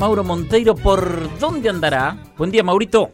Mauro Monteiro, ¿por dónde andará? Buen día, Maurito.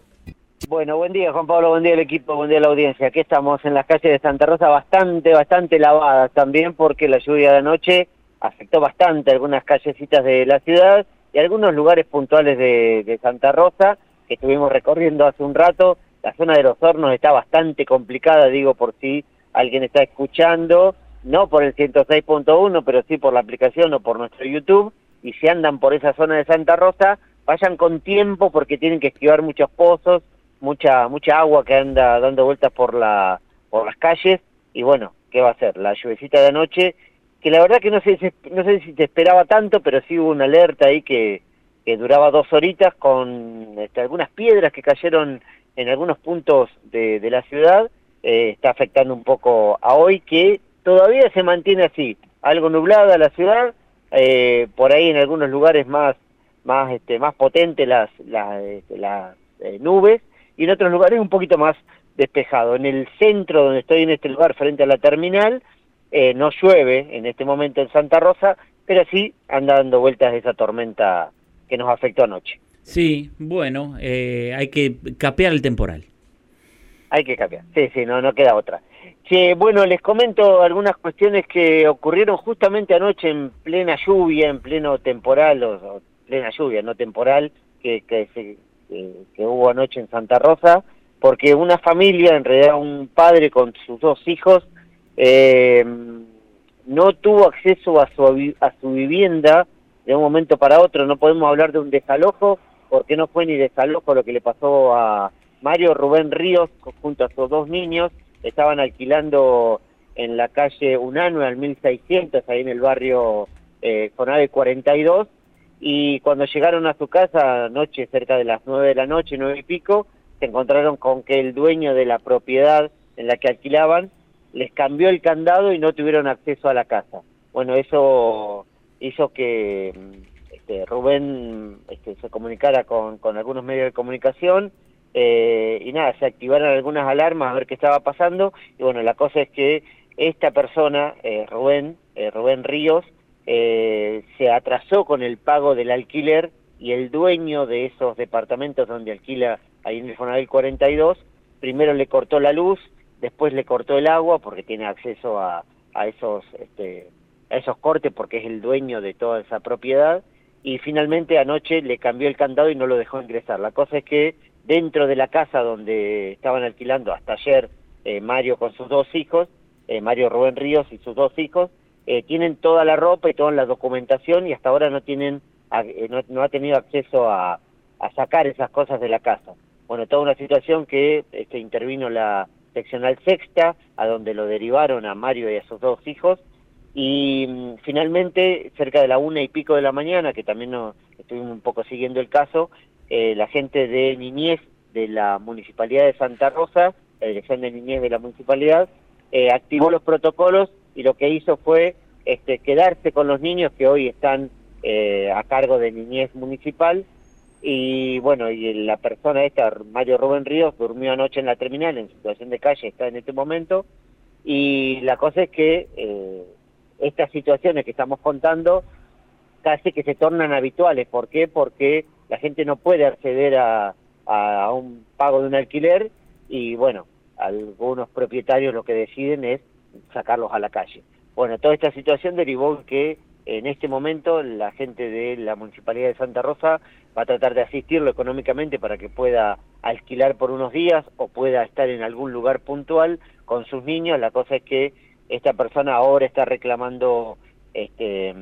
Bueno, buen día Juan Pablo, buen día al equipo, buen día la audiencia. Aquí estamos en las calles de Santa Rosa bastante, bastante lavadas también porque la lluvia de anoche afectó bastante algunas callecitas de la ciudad y algunos lugares puntuales de, de Santa Rosa que estuvimos recorriendo hace un rato. La zona de los hornos está bastante complicada, digo por si alguien está escuchando, no por el 106.1, pero sí por la aplicación o por nuestro YouTube y si andan por esa zona de Santa Rosa, vayan con tiempo porque tienen que esquivar muchos pozos, mucha mucha agua que anda dando vueltas por la por las calles. Y bueno, ¿qué va a ser? La lluvecita de anoche, que la verdad que no sé, no sé si te esperaba tanto, pero sí hubo una alerta ahí que, que duraba dos horitas con este, algunas piedras que cayeron en algunos puntos de, de la ciudad, eh, está afectando un poco a hoy que todavía se mantiene así, algo nublada la ciudad, eh, por ahí en algunos lugares más más este más potentes las las, este, las eh, nubes y en otros lugares un poquito más despejado. En el centro donde estoy en este lugar frente a la terminal eh, no llueve en este momento en Santa Rosa pero sí anda dando vueltas esa tormenta que nos afectó anoche. Sí bueno eh, hay que capear el temporal. Hay que capear. Sí sí no no queda otra que bueno, les comento algunas cuestiones que ocurrieron justamente anoche en plena lluvia, en pleno temporal, o, plena lluvia, no temporal, que, que, se, que, hubo anoche en Santa Rosa, porque una familia, en realidad un padre con sus dos hijos, eh, no tuvo acceso a su, a su vivienda de un momento para otro, no podemos hablar de un desalojo, porque no fue ni desalojo lo que le pasó a Mario Rubén Ríos junto a sus dos niños, estaban alquilando en la calle Unanue al 1600, ahí en el barrio eh, Conave 42, y cuando llegaron a su casa anoche, cerca de las 9 de la noche, nueve y pico, se encontraron con que el dueño de la propiedad en la que alquilaban les cambió el candado y no tuvieron acceso a la casa. Bueno, eso hizo que este, Rubén este, se comunicara con, con algunos medios de comunicación, eh, y nada, se activaron algunas alarmas a ver qué estaba pasando y bueno, la cosa es que esta persona, eh, Rubén, eh, Rubén Ríos, eh, se atrasó con el pago del alquiler y el dueño de esos departamentos donde alquila ahí en el Fonadel 42, primero le cortó la luz, después le cortó el agua porque tiene acceso a, a esos este, a esos cortes porque es el dueño de toda esa propiedad y finalmente anoche le cambió el candado y no lo dejó ingresar. La cosa es que dentro de la casa donde estaban alquilando hasta ayer eh, Mario con sus dos hijos, eh, Mario Rubén Ríos y sus dos hijos, eh, tienen toda la ropa y toda la documentación y hasta ahora no tienen eh, no, no, ha tenido acceso a, sacar esas cosas de la casa. Bueno, toda una situación que este, intervino la seccional sexta, a donde lo derivaron a Mario y a sus dos hijos, y mm, finalmente, cerca de la una y pico de la mañana, que también no, estuvimos un poco siguiendo el caso, eh, la gente de niñez de la Municipalidad de Santa Rosa, la Dirección de Niñez de la Municipalidad, eh, activó los protocolos y lo que hizo fue este, quedarse con los niños que hoy están eh, a cargo de niñez municipal y bueno, y la persona esta, Mario Rubén Ríos, durmió anoche en la terminal en situación de calle, está en este momento y la cosa es que eh, estas situaciones que estamos contando casi que se tornan habituales. ¿Por qué? Porque la gente no puede acceder a, un pago de un alquiler y bueno, algunos propietarios lo que deciden es sacarlos a la calle. Bueno, toda esta situación derivó en que en este momento la gente de la Municipalidad de Santa Rosa va a tratar de asistirlo económicamente para que pueda alquilar por unos días o pueda estar en algún lugar puntual con sus niños. La cosa es que esta persona ahora está reclamando este,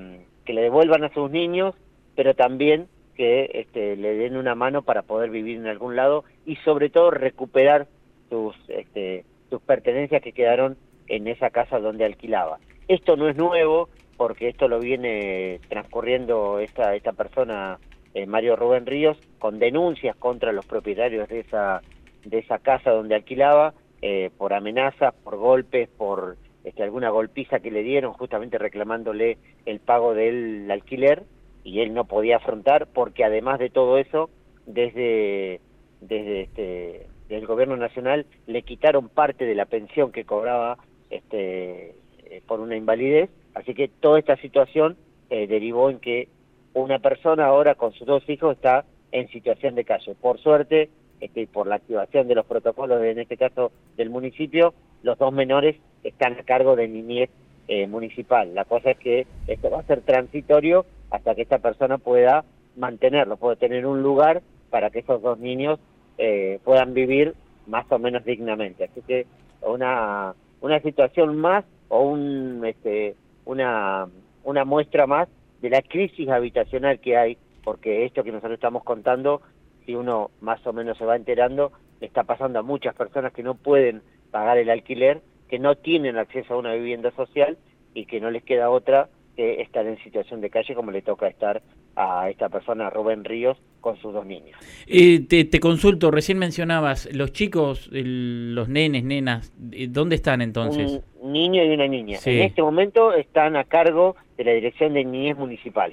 que le devuelvan a sus niños, pero también que este, le den una mano para poder vivir en algún lado y sobre todo recuperar sus, este, sus pertenencias que quedaron en esa casa donde alquilaba. Esto no es nuevo porque esto lo viene transcurriendo esta, esta persona, eh, Mario Rubén Ríos, con denuncias contra los propietarios de esa, de esa casa donde alquilaba, eh, por amenazas, por golpes, por este, alguna golpiza que le dieron justamente reclamándole el pago del alquiler y él no podía afrontar porque además de todo eso desde desde este del gobierno nacional le quitaron parte de la pensión que cobraba este eh, por una invalidez así que toda esta situación eh, derivó en que una persona ahora con sus dos hijos está en situación de calle. Por suerte, este, por la activación de los protocolos, en este caso del municipio, los dos menores están a cargo de niñez eh, municipal. La cosa es que esto va a ser transitorio hasta que esta persona pueda mantenerlo, pueda tener un lugar para que esos dos niños eh, puedan vivir más o menos dignamente. Así que una, una situación más o un, este, una, una muestra más de la crisis habitacional que hay, porque esto que nosotros estamos contando, si uno más o menos se va enterando, está pasando a muchas personas que no pueden pagar el alquiler, que no tienen acceso a una vivienda social y que no les queda otra que estar en situación de calle como le toca estar a esta persona, Rubén Ríos, con sus dos niños. Eh, te, consulto, recién mencionabas, los chicos, los nenes, nenas, eh, ¿dónde están entonces? Un niño y una niña. En este momento están a cargo de la Dirección de Niñez Municipal.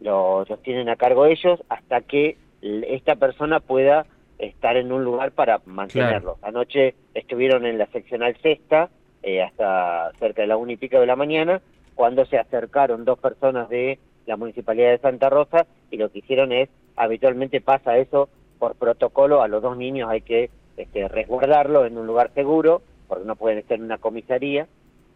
Los, tienen a cargo ellos hasta que esta persona pueda estar en un lugar para mantenerlos. Anoche estuvieron en la seccional sexta eh, hasta cerca de la una y pico de la mañana, cuando se acercaron dos personas de la Municipalidad de Santa Rosa y lo que hicieron es, habitualmente pasa eso por protocolo, a los dos niños hay que este, resguardarlos en un lugar seguro, porque no pueden estar en una comisaría,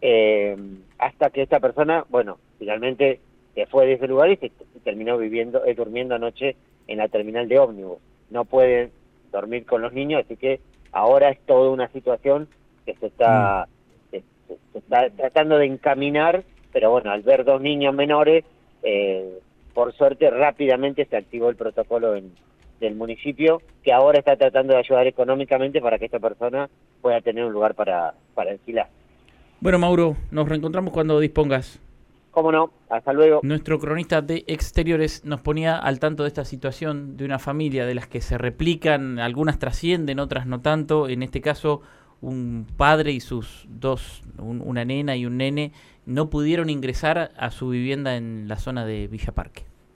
eh, hasta que esta persona, bueno, finalmente se fue de ese lugar y se, terminó viviendo, eh, durmiendo anoche en la terminal de ómnibus. No pueden dormir con los niños, así que ahora es toda una situación que se está, mm. se está tratando de encaminar, pero bueno, al ver dos niños menores, eh, por suerte rápidamente se activó el protocolo en, del municipio que ahora está tratando de ayudar económicamente para que esta persona pueda tener un lugar para, para alquilar. Bueno, Mauro, nos reencontramos cuando dispongas. Cómo no, hasta luego. Nuestro cronista de exteriores nos ponía al tanto de esta situación de una familia de las que se replican, algunas trascienden, otras no tanto. En este caso, un padre y sus dos, una nena y un nene, no pudieron ingresar a su vivienda en la zona de Villa Parque.